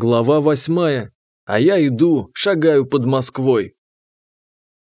Глава восьмая. А я иду, шагаю под Москвой.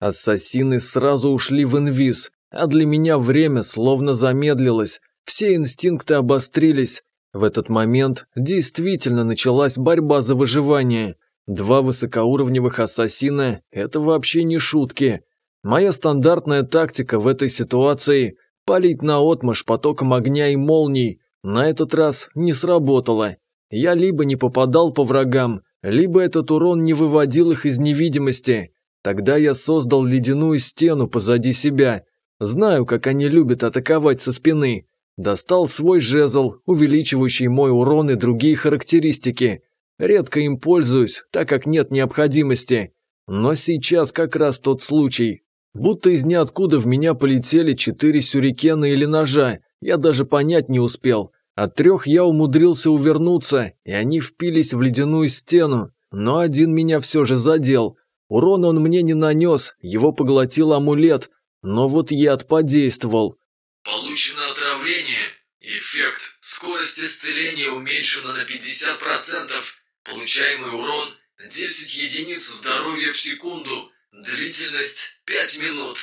Ассасины сразу ушли в инвиз, а для меня время словно замедлилось, все инстинкты обострились. В этот момент действительно началась борьба за выживание. Два высокоуровневых ассасина – это вообще не шутки. Моя стандартная тактика в этой ситуации – палить наотмашь потоком огня и молний. На этот раз не сработало. Я либо не попадал по врагам, либо этот урон не выводил их из невидимости. Тогда я создал ледяную стену позади себя. Знаю, как они любят атаковать со спины. Достал свой жезл, увеличивающий мой урон и другие характеристики. Редко им пользуюсь, так как нет необходимости. Но сейчас как раз тот случай. Будто из ниоткуда в меня полетели четыре сюрикена или ножа, я даже понять не успел. От трех я умудрился увернуться, и они впились в ледяную стену, но один меня все же задел. Урон он мне не нанес, его поглотил амулет, но вот яд подействовал. Получено отравление. Эффект. Скорость исцеления уменьшена на 50%. Получаемый урон 10 единиц здоровья в секунду. Длительность 5 минут.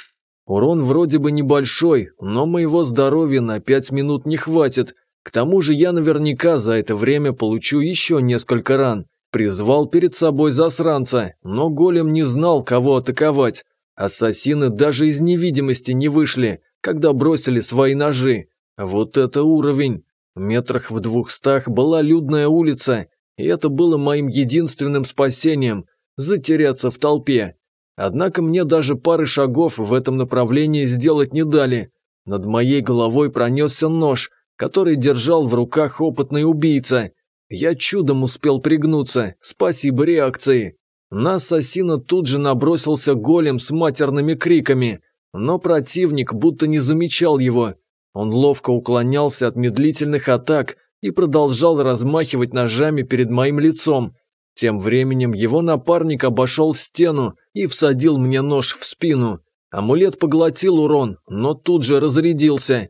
Урон вроде бы небольшой, но моего здоровья на 5 минут не хватит. К тому же я наверняка за это время получу еще несколько ран. Призвал перед собой засранца, но голем не знал, кого атаковать. Ассасины даже из невидимости не вышли, когда бросили свои ножи. Вот это уровень! Метрах в двухстах была людная улица, и это было моим единственным спасением – затеряться в толпе. Однако мне даже пары шагов в этом направлении сделать не дали. Над моей головой пронесся нож, который держал в руках опытный убийца. Я чудом успел пригнуться, спасибо реакции. На ассасина тут же набросился голем с матерными криками, но противник будто не замечал его. Он ловко уклонялся от медлительных атак и продолжал размахивать ножами перед моим лицом. Тем временем его напарник обошел стену и всадил мне нож в спину. Амулет поглотил урон, но тут же разрядился.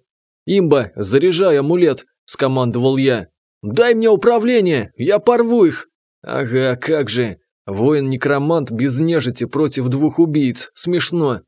«Имба, заряжай амулет!» – скомандовал я. «Дай мне управление, я порву их!» «Ага, как же! Воин-некромант без нежити против двух убийц, смешно!»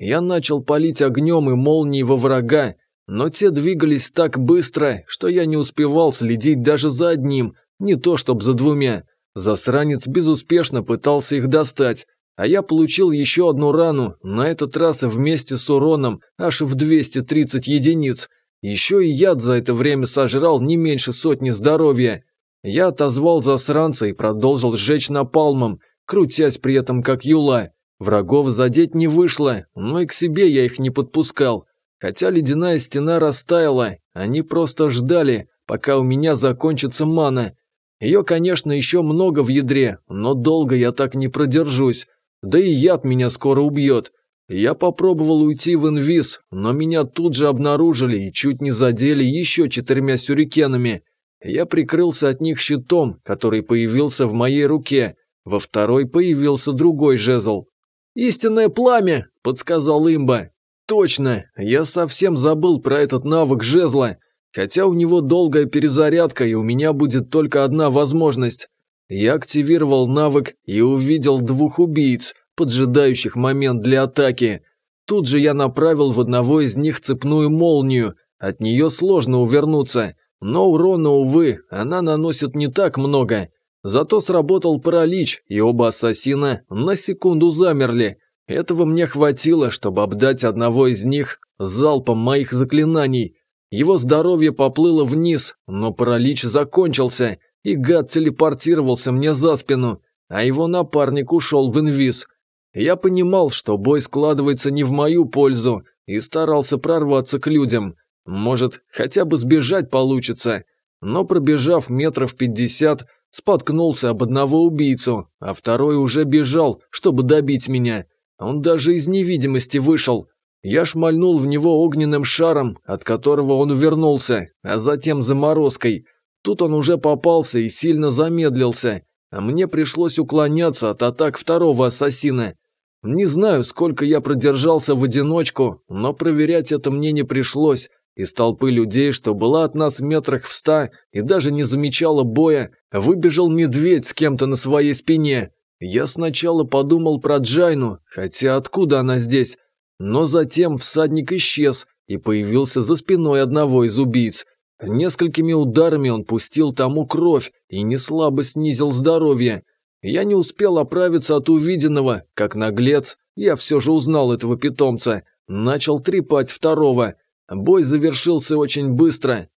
Я начал палить огнем и молнией во врага, но те двигались так быстро, что я не успевал следить даже за одним, не то чтоб за двумя. Засранец безуспешно пытался их достать, а я получил еще одну рану, на этот раз вместе с уроном аж в 230 единиц, еще и яд за это время сожрал не меньше сотни здоровья. Я отозвал засранца и продолжил сжечь напалмом, крутясь при этом как юла. Врагов задеть не вышло, но и к себе я их не подпускал. Хотя ледяная стена растаяла, они просто ждали, пока у меня закончится мана. Ее, конечно, еще много в ядре, но долго я так не продержусь. Да и яд меня скоро убьет. Я попробовал уйти в инвиз, но меня тут же обнаружили и чуть не задели еще четырьмя сюрикенами. Я прикрылся от них щитом, который появился в моей руке. Во второй появился другой жезл. «Истинное пламя!» – подсказал имба. «Точно! Я совсем забыл про этот навык жезла, хотя у него долгая перезарядка и у меня будет только одна возможность. Я активировал навык и увидел двух убийц, поджидающих момент для атаки. Тут же я направил в одного из них цепную молнию. От нее сложно увернуться, но урона, увы, она наносит не так много. Зато сработал паралич, и оба ассасина на секунду замерли. Этого мне хватило, чтобы обдать одного из них залпом моих заклинаний. Его здоровье поплыло вниз, но паралич закончился, и гад телепортировался мне за спину, а его напарник ушел в инвиз – я понимал, что бой складывается не в мою пользу, и старался прорваться к людям. Может, хотя бы сбежать получится. Но пробежав метров пятьдесят, споткнулся об одного убийцу, а второй уже бежал, чтобы добить меня. Он даже из невидимости вышел. Я шмальнул в него огненным шаром, от которого он увернулся, а затем заморозкой. Тут он уже попался и сильно замедлился, а мне пришлось уклоняться от атак второго ассасина. Не знаю, сколько я продержался в одиночку, но проверять это мне не пришлось. Из толпы людей, что была от нас метрах в ста и даже не замечала боя, выбежал медведь с кем-то на своей спине. Я сначала подумал про Джайну, хотя откуда она здесь? Но затем всадник исчез и появился за спиной одного из убийц. Несколькими ударами он пустил тому кровь и неслабо снизил здоровье. Я не успел оправиться от увиденного, как наглец, я все же узнал этого питомца, начал трепать второго. Бой завершился очень быстро.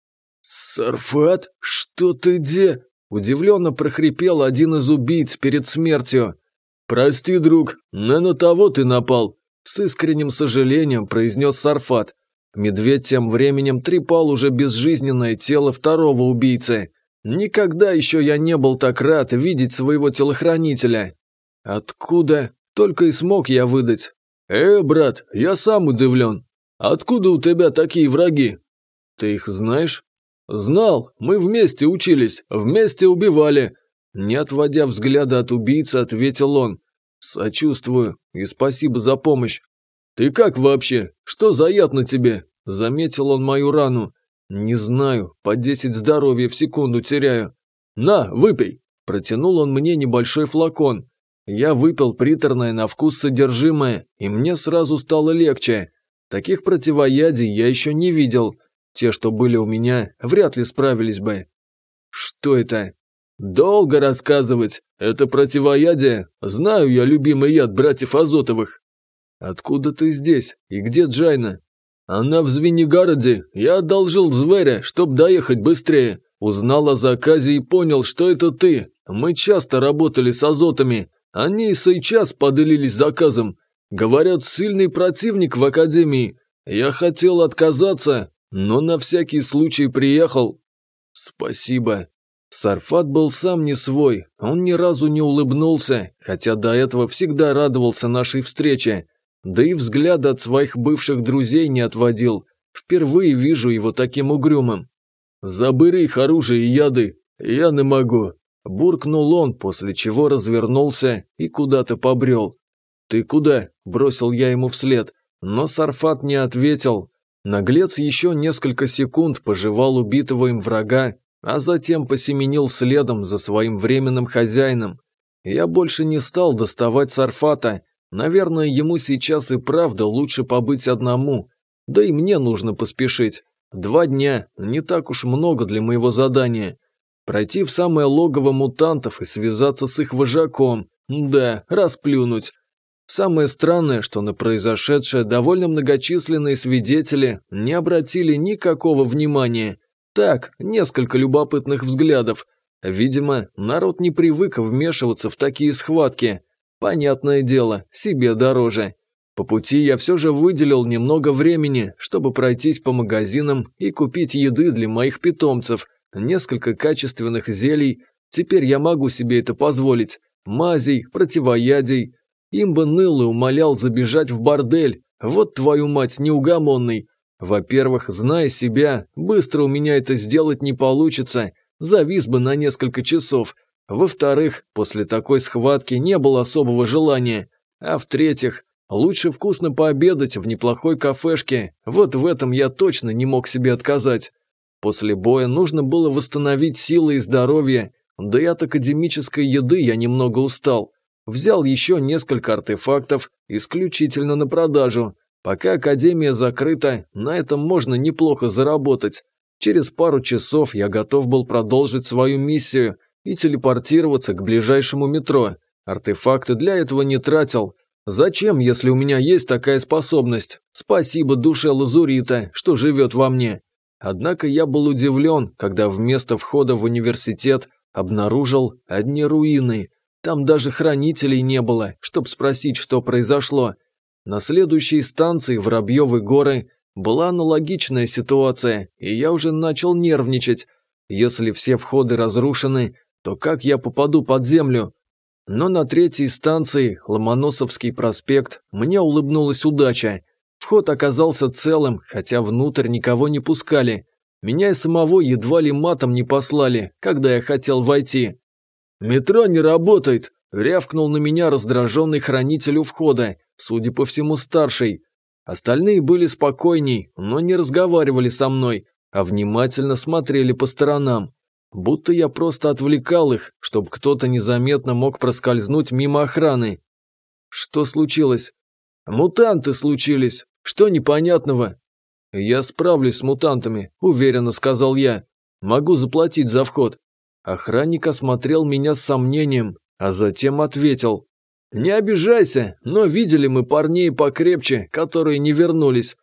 «Сарфат, что ты де?» Удивленно прохрипел один из убийц перед смертью. «Прости, друг, но на того ты напал», – с искренним сожалением произнес Сарфат. Медведь тем временем трепал уже безжизненное тело второго убийцы. Никогда еще я не был так рад видеть своего телохранителя. Откуда? Только и смог я выдать. «Э, брат, я сам удивлен. Откуда у тебя такие враги?» «Ты их знаешь?» «Знал, мы вместе учились, вместе убивали». Не отводя взгляда от убийцы, ответил он. «Сочувствую и спасибо за помощь. Ты как вообще? Что за яд на тебе?» Заметил он мою рану. «Не знаю, по десять здоровья в секунду теряю». «На, выпей!» Протянул он мне небольшой флакон. Я выпил приторное на вкус содержимое, и мне сразу стало легче. Таких противоядий я еще не видел. Те, что были у меня, вряд ли справились бы. Что это? Долго рассказывать. Это противоядие. Знаю я любимый яд братьев Азотовых. Откуда ты здесь? И где Джайна? Она в Звенигороде. Я одолжил зверя, чтоб доехать быстрее. Узнал о заказе и понял, что это ты. Мы часто работали с азотами. Они и сейчас поделились заказом. Говорят, сильный противник в академии. Я хотел отказаться, но на всякий случай приехал. Спасибо. Сарфат был сам не свой, он ни разу не улыбнулся, хотя до этого всегда радовался нашей встрече. Да и взгляда от своих бывших друзей не отводил. Впервые вижу его таким угрюмым. «Забери их оружие и яды, я не могу», – буркнул он, после чего развернулся и куда-то побрел. «Ты куда?» – бросил я ему вслед, но Сарфат не ответил, Наглец еще несколько секунд пожевал убитого им врага, а затем посеменил следом за своим временным хозяином. Я больше не стал доставать Сарфата. Наверное, ему сейчас и правда лучше побыть одному. Да и мне нужно поспешить. Два дня – не так уж много для моего задания. Пройти в самое логово мутантов и связаться с их вожаком. Да, расплюнуть. Самое странное, что на произошедшее довольно многочисленные свидетели не обратили никакого внимания. Так, несколько любопытных взглядов. Видимо, народ не привык вмешиваться в такие схватки. Понятное дело, себе дороже. По пути я все же выделил немного времени, чтобы пройтись по магазинам и купить еды для моих питомцев, несколько качественных зелий. Теперь я могу себе это позволить. Мазей, противоядий, Имба ныл и умолял забежать в бордель. Вот твою мать, неугомонный. Во-первых, зная себя, быстро у меня это сделать не получится. Завис бы на несколько часов. Во-вторых, после такой схватки не было особого желания. А в-третьих, лучше вкусно пообедать в неплохой кафешке. Вот в этом я точно не мог себе отказать. После боя нужно было восстановить силы и здоровье. Да и от академической еды я немного устал. Взял еще несколько артефактов, исключительно на продажу. Пока Академия закрыта, на этом можно неплохо заработать. Через пару часов я готов был продолжить свою миссию и телепортироваться к ближайшему метро. Артефакты для этого не тратил. Зачем, если у меня есть такая способность? Спасибо душе Лазурита, что живет во мне. Однако я был удивлен, когда вместо входа в университет обнаружил одни руины – там даже хранителей не было, чтоб спросить, что произошло. На следующей станции Воробьевы горы была аналогичная ситуация, и я уже начал нервничать. Если все входы разрушены, то как я попаду под землю? Но на третьей станции, Ломоносовский проспект, мне улыбнулась удача. Вход оказался целым, хотя внутрь никого не пускали. Меня и самого едва ли матом не послали, когда я хотел войти. «Метро не работает!» – рявкнул на меня раздраженный хранитель у входа, судя по всему старший. Остальные были спокойней, но не разговаривали со мной, а внимательно смотрели по сторонам. Будто я просто отвлекал их, чтобы кто-то незаметно мог проскользнуть мимо охраны. Что случилось? Мутанты случились. Что непонятного? Я справлюсь с мутантами, уверенно сказал я. Могу заплатить за вход. Охранник осмотрел меня с сомнением, а затем ответил. «Не обижайся, но видели мы парней покрепче, которые не вернулись».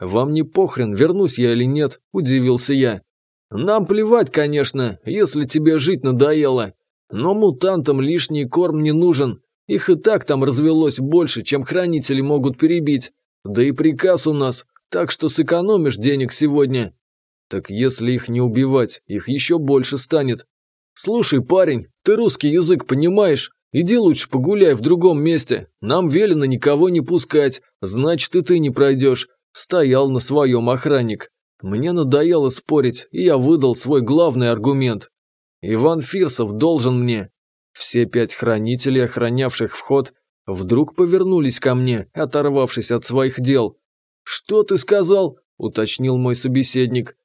«Вам не похрен, вернусь я или нет», – удивился я. «Нам плевать, конечно, если тебе жить надоело. Но мутантам лишний корм не нужен. Их и так там развелось больше, чем хранители могут перебить. Да и приказ у нас, так что сэкономишь денег сегодня». «Так если их не убивать, их еще больше станет». «Слушай, парень, ты русский язык понимаешь? Иди лучше погуляй в другом месте. Нам велено никого не пускать, значит и ты не пройдешь». Стоял на своем охранник. Мне надоело спорить, и я выдал свой главный аргумент. Иван Фирсов должен мне. Все пять хранителей, охранявших вход, вдруг повернулись ко мне, оторвавшись от своих дел. «Что ты сказал?» – уточнил мой собеседник.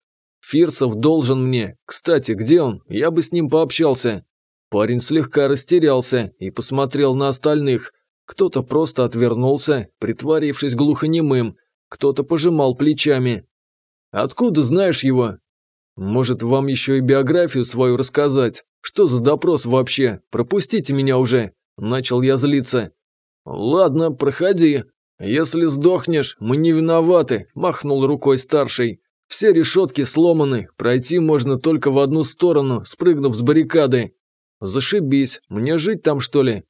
«Фирсов должен мне. Кстати, где он? Я бы с ним пообщался». Парень слегка растерялся и посмотрел на остальных. Кто-то просто отвернулся, притворившись глухонемым, кто-то пожимал плечами. Откуда знаешь его? Может, вам еще и биографию свою рассказать? Что за допрос вообще? Пропустите меня уже!» Начал я злиться. «Ладно, проходи. Если сдохнешь, мы не виноваты», – махнул рукой старший. «Все решетки сломаны, пройти можно только в одну сторону, спрыгнув с баррикады». «Зашибись, мне жить там, что ли?»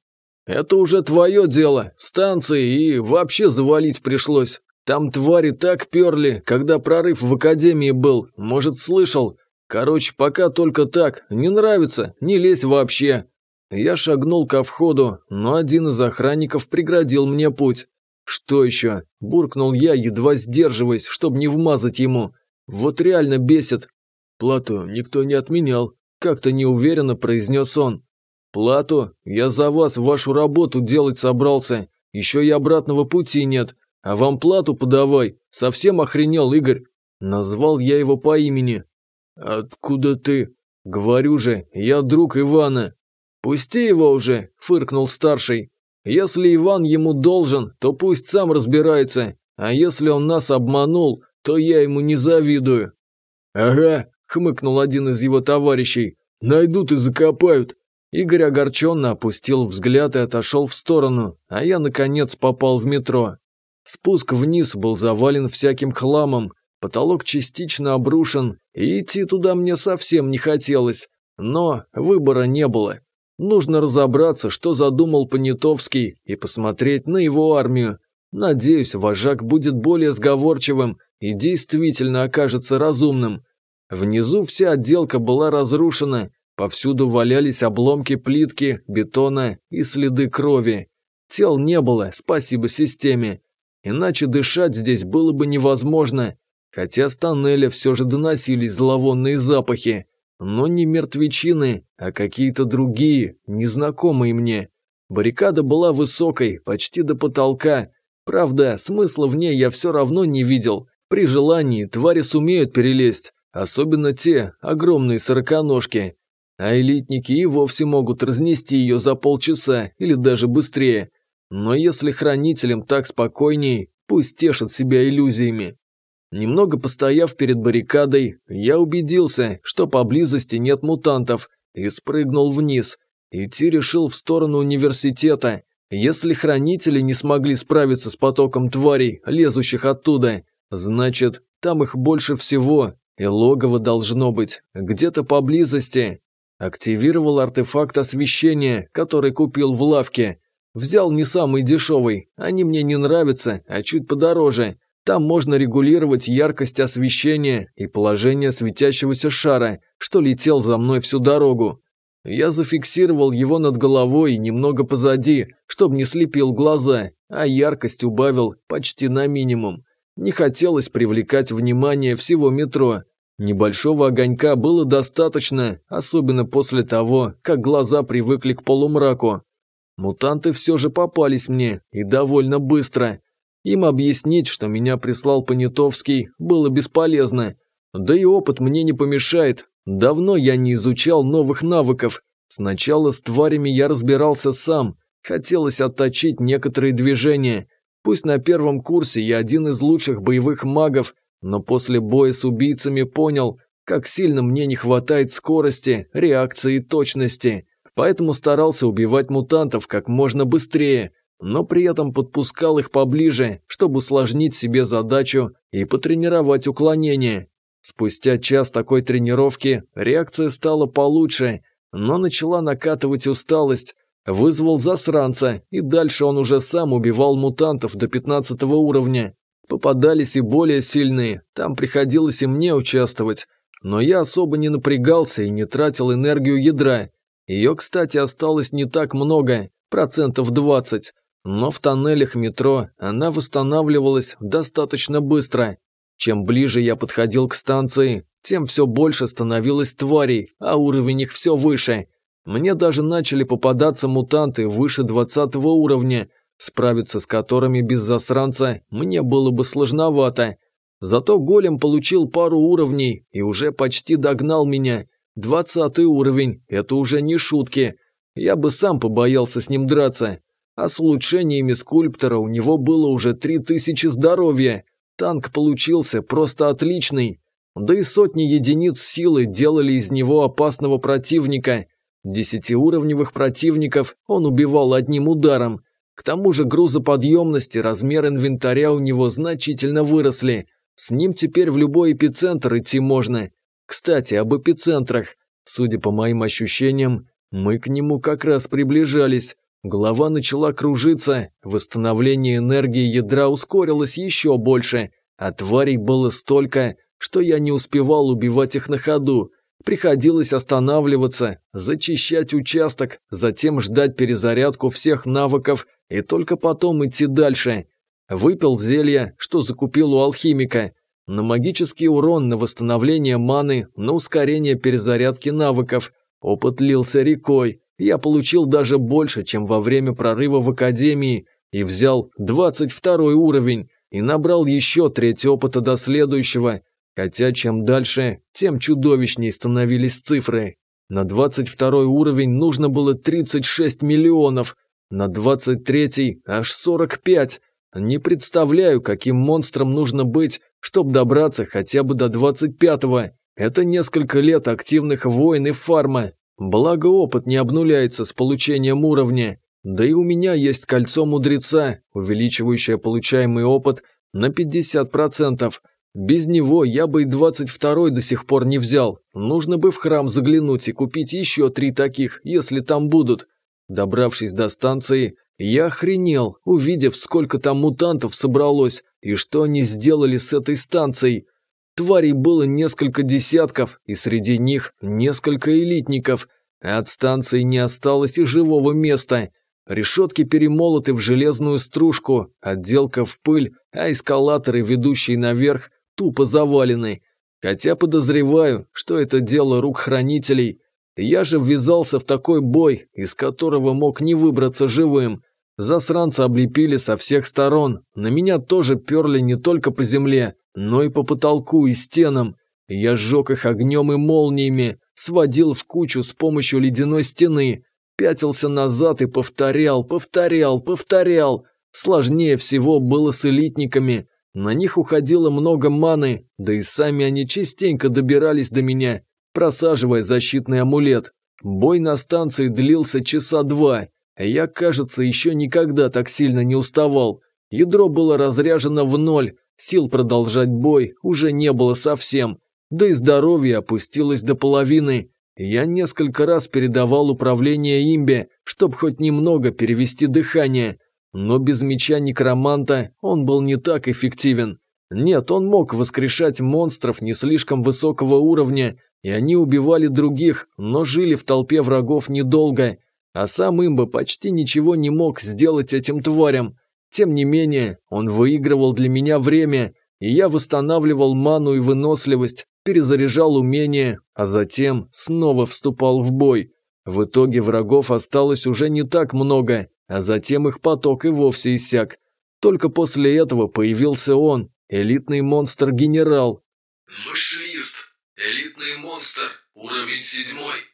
«Это уже твое дело, станции и вообще завалить пришлось. Там твари так перли, когда прорыв в академии был, может, слышал. Короче, пока только так, не нравится, не лезь вообще. Я шагнул ко входу, но один из охранников преградил мне путь. Что еще? Буркнул я, едва сдерживаясь, чтобы не вмазать ему. Вот реально бесит. Плату никто не отменял, как-то неуверенно произнес он. Плату? Я за вас вашу работу делать собрался. Еще и обратного пути нет. «А вам плату подавай! Совсем охренел, Игорь!» Назвал я его по имени. «Откуда ты?» «Говорю же, я друг Ивана». «Пусти его уже!» – фыркнул старший. «Если Иван ему должен, то пусть сам разбирается, а если он нас обманул, то я ему не завидую». «Ага», – хмыкнул один из его товарищей, – «найдут и закопают». Игорь огорченно опустил взгляд и отошел в сторону, а я, наконец, попал в метро. Спуск вниз был завален всяким хламом, потолок частично обрушен, и идти туда мне совсем не хотелось. Но выбора не было. Нужно разобраться, что задумал Понятовский, и посмотреть на его армию. Надеюсь, вожак будет более сговорчивым и действительно окажется разумным. Внизу вся отделка была разрушена, повсюду валялись обломки плитки, бетона и следы крови. Тел не было, спасибо системе. Иначе дышать здесь было бы невозможно, хотя с тоннеля все же доносились зловонные запахи, но не мертвечины, а какие-то другие, незнакомые мне. Баррикада была высокой, почти до потолка. Правда, смысла в ней я все равно не видел. При желании твари сумеют перелезть, особенно те, огромные сороконожки. А элитники и вовсе могут разнести ее за полчаса или даже быстрее. Но если хранителям так спокойней, пусть тешат себя иллюзиями. Немного постояв перед баррикадой, я убедился, что поблизости нет мутантов, и спрыгнул вниз. Идти решил в сторону университета. Если хранители не смогли справиться с потоком тварей, лезущих оттуда, значит, там их больше всего, и логово должно быть где-то поблизости. Активировал артефакт освещения, который купил в лавке, Взял не самый дешевый, они мне не нравятся, а чуть подороже. Там можно регулировать яркость освещения и положение светящегося шара, что летел за мной всю дорогу. Я зафиксировал его над головой немного позади, чтобы не слепил глаза, а яркость убавил почти на минимум. Не хотелось привлекать внимание всего метро. Небольшого огонька было достаточно, особенно после того, как глаза привыкли к полумраку. Мутанты все же попались мне, и довольно быстро. Им объяснить, что меня прислал Понятовский, было бесполезно. Да и опыт мне не помешает. Давно я не изучал новых навыков. Сначала с тварями я разбирался сам. Хотелось отточить некоторые движения. Пусть на первом курсе я один из лучших боевых магов, но после боя с убийцами понял, как сильно мне не хватает скорости, реакции и точности. Поэтому старался убивать мутантов как можно быстрее, но при этом подпускал их поближе, чтобы усложнить себе задачу и потренировать уклонение. Спустя час такой тренировки реакция стала получше, но начала накатывать усталость, вызвал засранца, и дальше он уже сам убивал мутантов до 15 уровня. Попадались и более сильные, там приходилось и мне участвовать, но я особо не напрягался и не тратил энергию ядра. Ее, кстати, осталось не так много, процентов 20, но в тоннелях метро она восстанавливалась достаточно быстро. Чем ближе я подходил к станции, тем все больше становилось тварей, а уровень их все выше. Мне даже начали попадаться мутанты выше 20 уровня, справиться с которыми без засранца мне было бы сложновато. Зато голем получил пару уровней и уже почти догнал меня. Двадцатый уровень – это уже не шутки. Я бы сам побоялся с ним драться. А с улучшениями скульптора у него было уже три тысячи здоровья. Танк получился просто отличный. Да и сотни единиц силы делали из него опасного противника. Десятиуровневых противников он убивал одним ударом. К тому же грузоподъемность и размер инвентаря у него значительно выросли. С ним теперь в любой эпицентр идти можно. Кстати, об эпицентрах. Судя по моим ощущениям, мы к нему как раз приближались. Голова начала кружиться, восстановление энергии ядра ускорилось еще больше, а тварей было столько, что я не успевал убивать их на ходу. Приходилось останавливаться, зачищать участок, затем ждать перезарядку всех навыков и только потом идти дальше. Выпил зелье, что закупил у алхимика. На магический урон, на восстановление маны, на ускорение перезарядки навыков. Опыт лился рекой. Я получил даже больше, чем во время прорыва в академии, и взял 22 уровень, и набрал еще треть опыта до следующего. Хотя чем дальше, тем чудовищнее становились цифры. На 22 уровень нужно было 36 миллионов, на 23 аж 45 не представляю, каким монстром нужно быть, чтобы добраться хотя бы до 25-го. Это несколько лет активных войн и фарма. Благо опыт не обнуляется с получением уровня. Да и у меня есть кольцо мудреца, увеличивающее получаемый опыт на 50%. Без него я бы и 22-й до сих пор не взял. Нужно бы в храм заглянуть и купить еще три таких, если там будут. Добравшись до станции, я охренел, увидев, сколько там мутантов собралось и что они сделали с этой станцией. Тварей было несколько десятков, и среди них несколько элитников, от станции не осталось и живого места. Решетки перемолоты в железную стружку, отделка в пыль, а эскалаторы, ведущие наверх, тупо завалены. Хотя подозреваю, что это дело рук хранителей, я же ввязался в такой бой, из которого мог не выбраться живым. Засранцы облепили со всех сторон. На меня тоже перли не только по земле, но и по потолку и стенам. Я сжег их огнем и молниями, сводил в кучу с помощью ледяной стены, пятился назад и повторял, повторял, повторял. Сложнее всего было с элитниками. На них уходило много маны, да и сами они частенько добирались до меня просаживая защитный амулет. Бой на станции длился часа два. Я, кажется, еще никогда так сильно не уставал. Ядро было разряжено в ноль, сил продолжать бой уже не было совсем. Да и здоровье опустилось до половины. Я несколько раз передавал управление имбе, чтобы хоть немного перевести дыхание. Но без меча некроманта он был не так эффективен. Нет, он мог воскрешать монстров не слишком высокого уровня, и они убивали других, но жили в толпе врагов недолго, а сам имба почти ничего не мог сделать этим тварям. Тем не менее, он выигрывал для меня время, и я восстанавливал ману и выносливость, перезаряжал умения, а затем снова вступал в бой. В итоге врагов осталось уже не так много, а затем их поток и вовсе иссяк. Только после этого появился он, элитный монстр-генерал. Машинист. Элитный монстр. Уровень седьмой.